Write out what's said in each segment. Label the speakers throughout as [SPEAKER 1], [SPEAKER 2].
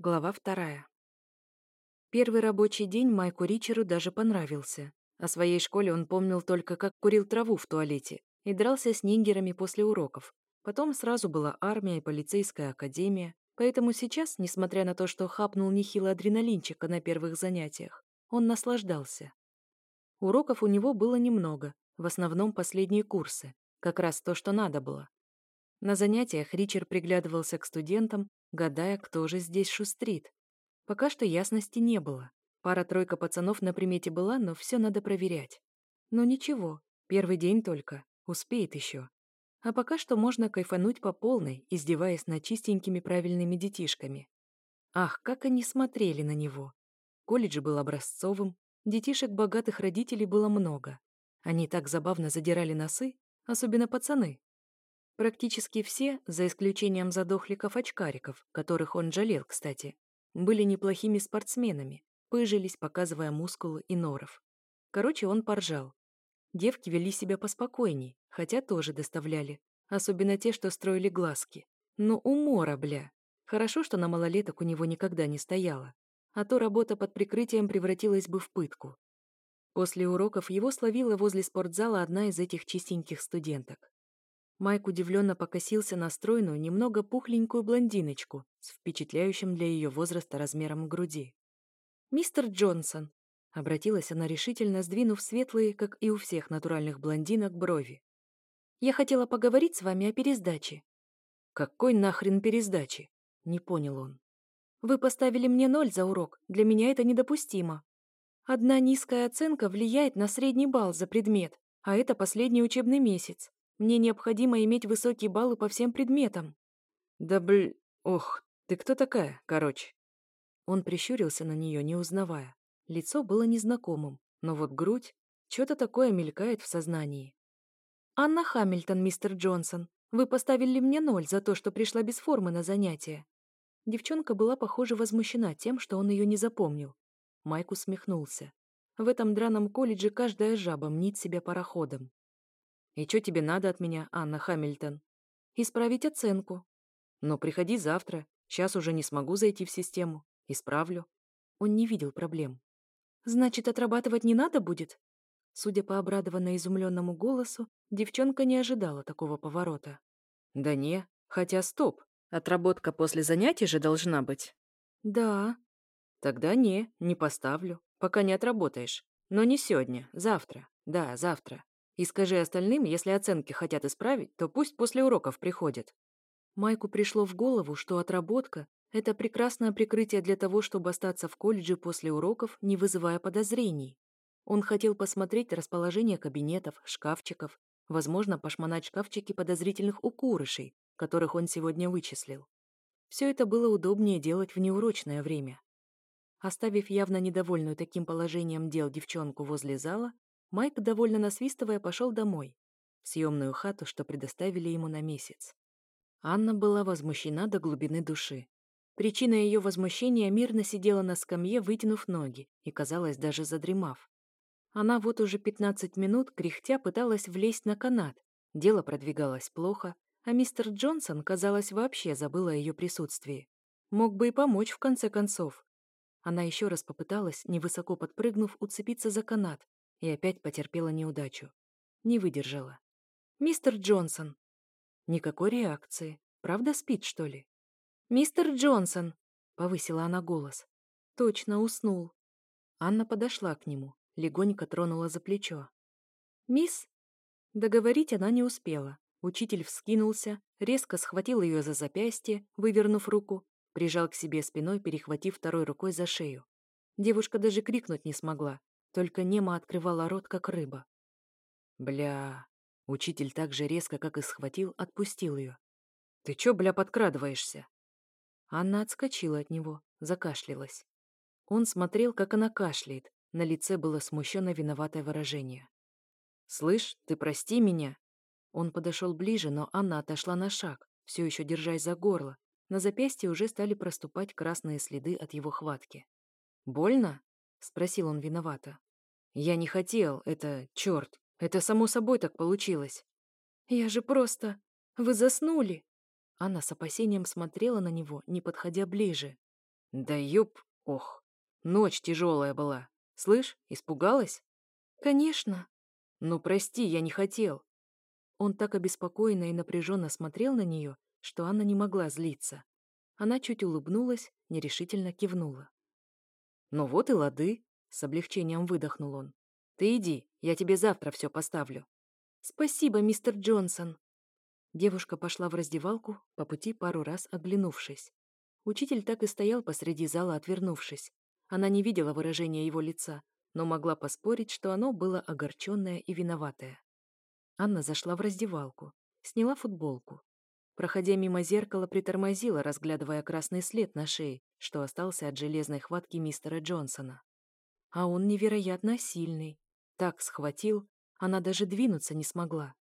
[SPEAKER 1] Глава вторая. Первый рабочий день Майку Ричеру даже понравился. О своей школе он помнил только, как курил траву в туалете и дрался с нингерами после уроков. Потом сразу была армия и полицейская академия, поэтому сейчас, несмотря на то, что хапнул нехило адреналинчика на первых занятиях, он наслаждался. Уроков у него было немного, в основном последние курсы, как раз то, что надо было. На занятиях Ричард приглядывался к студентам, гадая, кто же здесь шустрит. Пока что ясности не было. Пара-тройка пацанов на примете была, но все надо проверять. Но ничего, первый день только, успеет еще. А пока что можно кайфануть по полной, издеваясь над чистенькими правильными детишками. Ах, как они смотрели на него. Колледж был образцовым, детишек богатых родителей было много. Они так забавно задирали носы, особенно пацаны, Практически все, за исключением задохликов-очкариков, которых он жалел, кстати, были неплохими спортсменами, пыжились, показывая мускулы и норов. Короче, он поржал. Девки вели себя поспокойней, хотя тоже доставляли, особенно те, что строили глазки. Но умора, бля. Хорошо, что на малолеток у него никогда не стояло, а то работа под прикрытием превратилась бы в пытку. После уроков его словила возле спортзала одна из этих чистеньких студенток. Майк удивленно покосился на стройную, немного пухленькую блондиночку с впечатляющим для ее возраста размером груди. «Мистер Джонсон», — обратилась она решительно, сдвинув светлые, как и у всех натуральных блондинок, брови. «Я хотела поговорить с вами о пересдаче». «Какой нахрен пересдачи?» — не понял он. «Вы поставили мне ноль за урок, для меня это недопустимо. Одна низкая оценка влияет на средний балл за предмет, а это последний учебный месяц. Мне необходимо иметь высокие баллы по всем предметам. Да бль... Ох, ты кто такая, короче? Он прищурился на нее, не узнавая. Лицо было незнакомым, но вот грудь... Что-то такое мелькает в сознании. «Анна Хамильтон, мистер Джонсон, вы поставили мне ноль за то, что пришла без формы на занятия». Девчонка была, похоже, возмущена тем, что он ее не запомнил. Майк усмехнулся. В этом драном колледже каждая жаба мнит себя пароходом. «И что тебе надо от меня, Анна Хамильтон?» «Исправить оценку». «Но приходи завтра. Сейчас уже не смогу зайти в систему. Исправлю». Он не видел проблем. «Значит, отрабатывать не надо будет?» Судя по обрадованно изумленному голосу, девчонка не ожидала такого поворота. «Да не. Хотя стоп. Отработка после занятий же должна быть». «Да». «Тогда не, не поставлю, пока не отработаешь. Но не сегодня, завтра. Да, завтра. И скажи остальным, если оценки хотят исправить, то пусть после уроков приходят. Майку пришло в голову, что отработка – это прекрасное прикрытие для того, чтобы остаться в колледже после уроков, не вызывая подозрений. Он хотел посмотреть расположение кабинетов, шкафчиков, возможно, пошмонать шкафчики подозрительных укурышей, которых он сегодня вычислил. Все это было удобнее делать в неурочное время. Оставив явно недовольную таким положением дел девчонку возле зала, Майк, довольно насвистывая, пошел домой, в съемную хату, что предоставили ему на месяц. Анна была возмущена до глубины души. Причина ее возмущения мирно сидела на скамье, вытянув ноги, и, казалось, даже задремав. Она вот уже 15 минут, кряхтя, пыталась влезть на канат. Дело продвигалось плохо, а мистер Джонсон, казалось, вообще забыл о ее присутствии. Мог бы и помочь, в конце концов. Она еще раз попыталась, невысоко подпрыгнув, уцепиться за канат, и опять потерпела неудачу. Не выдержала. «Мистер Джонсон!» Никакой реакции. Правда спит, что ли? «Мистер Джонсон!» — повысила она голос. «Точно, уснул». Анна подошла к нему, легонько тронула за плечо. «Мисс?» Договорить она не успела. Учитель вскинулся, резко схватил ее за запястье, вывернув руку, прижал к себе спиной, перехватив второй рукой за шею. Девушка даже крикнуть не смогла, только Нема открывала рот, как рыба. Бля... Учитель так же резко, как и схватил, отпустил ее. «Ты чё, бля, подкрадываешься?» Анна отскочила от него, закашлялась. Он смотрел, как она кашляет. На лице было смущенно виноватое выражение. «Слышь, ты прости меня!» Он подошел ближе, но Анна отошла на шаг, все еще держась за горло. На запястье уже стали проступать красные следы от его хватки. «Больно?» — спросил он виновато. «Я не хотел, это... черт, это само собой так получилось». «Я же просто... Вы заснули!» Она с опасением смотрела на него, не подходя ближе. Да ёб... Ох, ночь тяжелая была. Слышь, испугалась?
[SPEAKER 2] Конечно.
[SPEAKER 1] Ну, прости, я не хотел.
[SPEAKER 2] Он так обеспокоенно и напряженно смотрел на нее, что Анна не могла злиться. Она чуть улыбнулась, нерешительно кивнула.
[SPEAKER 1] «Ну вот и лады», — с облегчением выдохнул он. «Ты иди, я тебе завтра все поставлю».
[SPEAKER 2] «Спасибо, мистер Джонсон». Девушка пошла в раздевалку, по пути пару раз оглянувшись. Учитель так и стоял посреди зала, отвернувшись. Она не видела выражения его лица, но могла поспорить, что оно было огорченное и виноватое. Анна зашла в раздевалку, сняла футболку. Проходя мимо зеркала, притормозила, разглядывая красный след на шее, что остался от железной хватки мистера Джонсона. А он невероятно сильный. Так схватил, она даже двинуться не смогла.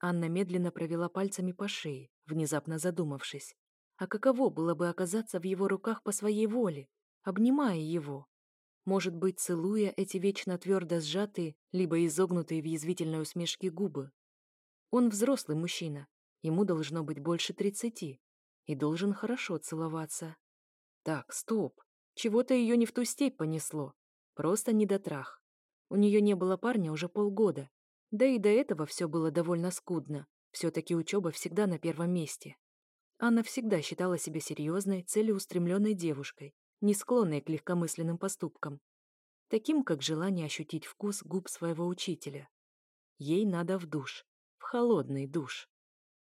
[SPEAKER 2] Анна медленно провела пальцами по шее, внезапно задумавшись. А каково было бы оказаться в его руках по своей воле, обнимая его? Может быть, целуя эти вечно твердо сжатые, либо изогнутые в язвительной усмешке губы. Он взрослый мужчина, ему должно быть больше тридцати, и должен хорошо целоваться. Так, стоп, чего-то ее не в ту степь понесло, просто недотрах. У нее не было парня уже полгода, да и до этого все было довольно скудно, все-таки учеба всегда на первом месте. Анна всегда считала себя серьезной, целеустремленной девушкой, не склонной к легкомысленным поступкам, таким как желание ощутить вкус губ своего учителя. Ей надо в душ, в холодный душ.